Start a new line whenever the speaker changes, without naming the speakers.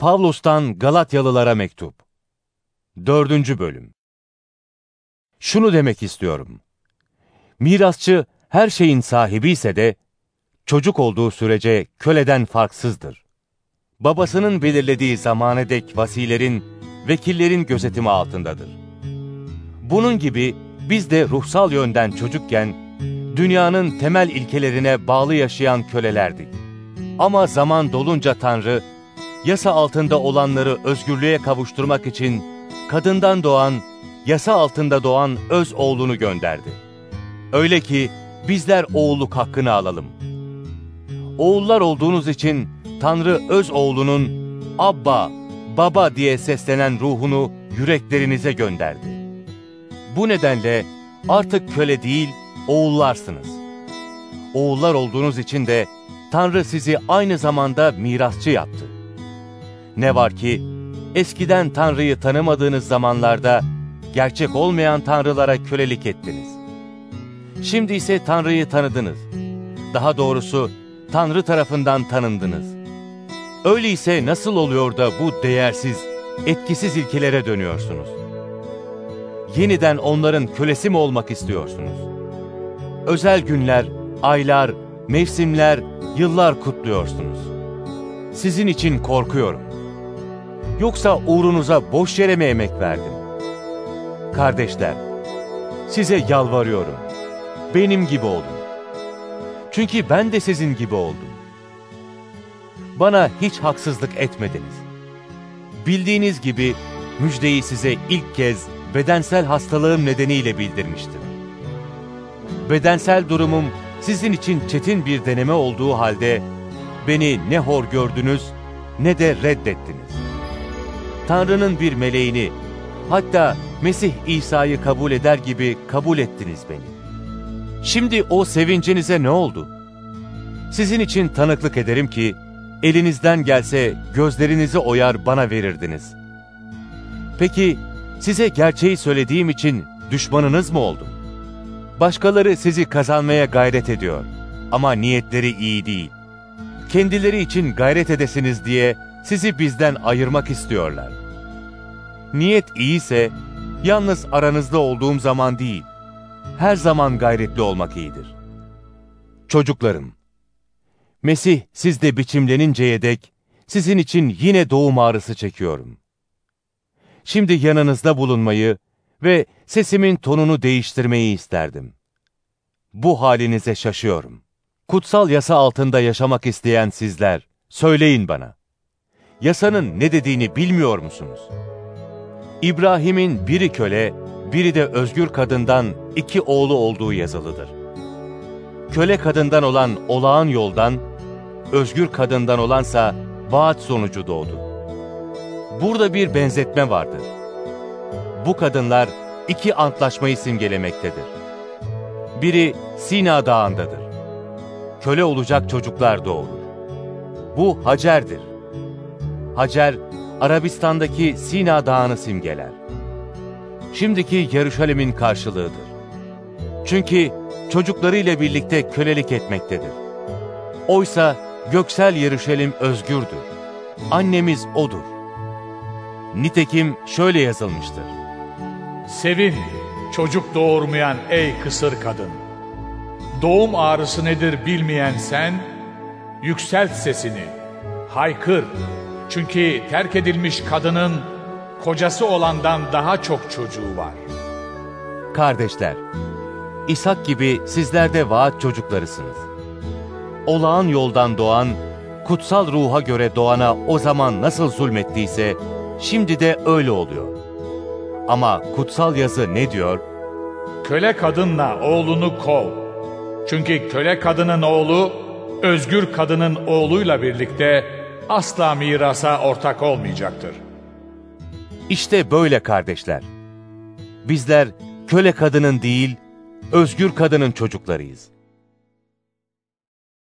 Pavlus'tan Galatyalılara mektup. Dördüncü bölüm. Şunu demek istiyorum. Mirasçı her şeyin sahibi ise de çocuk olduğu sürece köleden farksızdır. Babasının belirlediği zamana dek vasilerin, vekillerin gözetimi altındadır. Bunun gibi biz de ruhsal yönden çocukken dünyanın temel ilkelerine bağlı yaşayan kölelerdik. Ama zaman dolunca Tanrı yasa altında olanları özgürlüğe kavuşturmak için kadından doğan, yasa altında doğan öz oğlunu gönderdi. Öyle ki bizler oğulluk hakkını alalım. Oğullar olduğunuz için Tanrı öz oğlunun Abba, Baba diye seslenen ruhunu yüreklerinize gönderdi. Bu nedenle artık köle değil, oğullarsınız. Oğullar olduğunuz için de Tanrı sizi aynı zamanda mirasçı yaptı. Ne var ki eskiden Tanrı'yı tanımadığınız zamanlarda gerçek olmayan tanrılara kölelik ettiniz. Şimdi ise Tanrı'yı tanıdınız. Daha doğrusu Tanrı tarafından tanındınız. Öyleyse nasıl oluyor da bu değersiz, etkisiz ilkelere dönüyorsunuz? Yeniden onların kölesi mi olmak istiyorsunuz? Özel günler, aylar, mevsimler, yıllar kutluyorsunuz. Sizin için korkuyorum. Yoksa uğrunuza boş yere mi emek verdim? Kardeşler, size yalvarıyorum. Benim gibi olun. Çünkü ben de sizin gibi oldum. Bana hiç haksızlık etmediniz. Bildiğiniz gibi müjdeyi size ilk kez bedensel hastalığım nedeniyle bildirmiştim. Bedensel durumum sizin için çetin bir deneme olduğu halde beni ne hor gördünüz ne de reddettiniz. Tanrı'nın bir meleğini hatta Mesih İsa'yı kabul eder gibi kabul ettiniz beni. Şimdi o sevincinize ne oldu? Sizin için tanıklık ederim ki elinizden gelse gözlerinizi oyar bana verirdiniz. Peki size gerçeği söylediğim için düşmanınız mı oldum? Başkaları sizi kazanmaya gayret ediyor ama niyetleri iyi değil. Kendileri için gayret edesiniz diye sizi bizden ayırmak istiyorlar. Niyet iyiyse yalnız aranızda olduğum zaman değil, her zaman gayretli olmak iyidir. Çocuklarım, Mesih sizde biçimleninceye dek sizin için yine doğum ağrısı çekiyorum. Şimdi yanınızda bulunmayı ve sesimin tonunu değiştirmeyi isterdim. Bu halinize şaşıyorum. Kutsal yasa altında yaşamak isteyen sizler, söyleyin bana. Yasanın ne dediğini bilmiyor musunuz? İbrahim'in biri köle, biri de özgür kadından iki oğlu olduğu yazılıdır. Köle kadından olan olağan yoldan, özgür kadından olansa vaat sonucu doğdu. Burada bir benzetme vardır. Bu kadınlar iki antlaşmayı simgelemektedir. Biri Sina Dağı'ndadır. Köle olacak çocuklar doğurur. Bu Hacer'dir. Hacer, Arabistan'daki Sina Dağı'nı simgeler. Şimdiki Yeruşalim'in karşılığıdır. Çünkü çocuklarıyla birlikte kölelik etmektedir. Oysa göksel Yeruşalim özgürdür. Annemiz O'dur. Nitekim şöyle yazılmıştır.
Sevin, çocuk doğurmayan ey kısır kadın. Doğum ağrısı nedir bilmeyen sen, yükselt sesini, haykır. Çünkü terk edilmiş kadının kocası olandan daha çok çocuğu var.
Kardeşler, İshak gibi sizler de vaat çocuklarısınız. Olağan yoldan doğan, kutsal ruha göre doğana o zaman nasıl zulmettiyse, şimdi de öyle oluyor. Ama kutsal yazı ne diyor?
Köle kadınla oğlunu kov. Çünkü köle kadının oğlu, özgür kadının oğluyla birlikte asla mirasa ortak olmayacaktır.
İşte böyle kardeşler. Bizler köle kadının değil, özgür kadının çocuklarıyız.